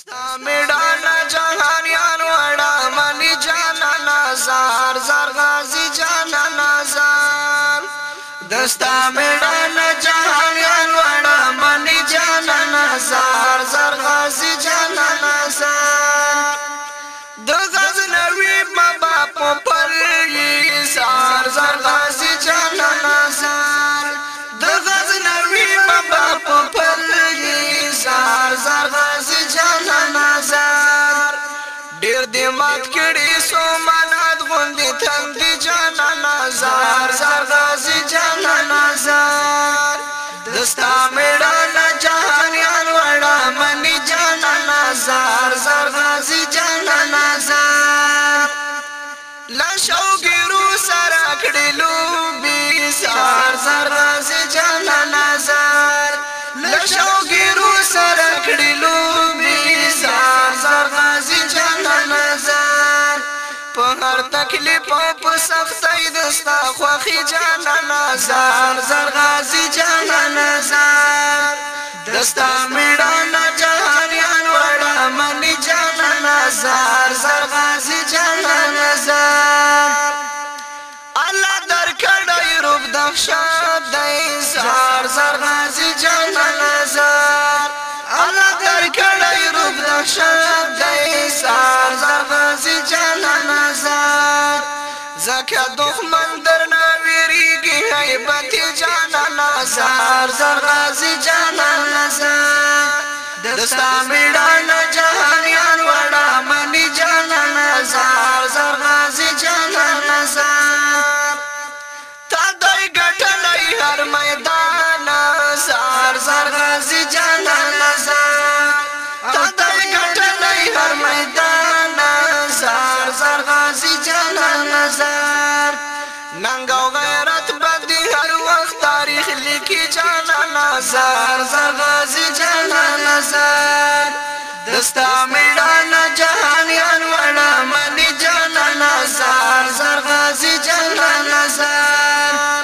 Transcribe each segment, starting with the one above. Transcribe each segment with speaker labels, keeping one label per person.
Speaker 1: ستا میډانا جهان یار وڑا منی جانا نازار زار غازی جانا نازار دستا میډانا جهان یار وڑا منی جانا نازار زار غازی جانا نازار د غزنوی بابا په پرلی سار زار غازی جانا دې مات کړي سو منات غوندې تنگ دې جانا نازار زار غازي جانا نازار دستا مې هر تکلیف په سختۍ دستا خوخي جانانا زار زار غازي جانانا زار دستا میړانا جهانيان وړا مني جانانا زار زار غازي جانانا زار الله درکړې روپ دښاد دای زکه دښمن درنا ویریږي غیبت جانا زار زار راز جانا زار دستا میډان جانا نظر ننګ او غیرت باندې هر وخت تاریخ لیکي جانا نظر زغازي جانا نظر دستا میړانا جهانيان وړا مني جانا نظر زغازي جانا نظر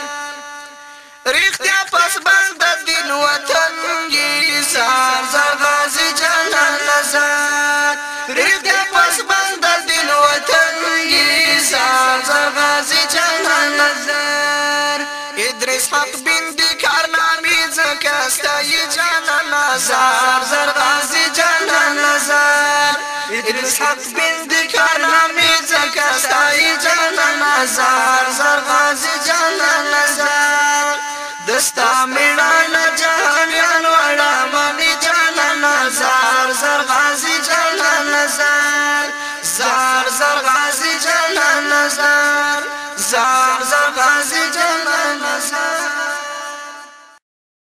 Speaker 1: رښتیا پس باندې دین وطن یې زغازي جانا نظر رښتیا تقبین دی کارنامی زکستای جانان نظر زر غازی جانان نظر ادریس حق بین دی کارنامی زکستای جانان نظر زر غازی جانان نظر دستا میران جانان وڑا منی جانان نظر زر غازی جانان نظر زر زر غازی جانان نظر زر زر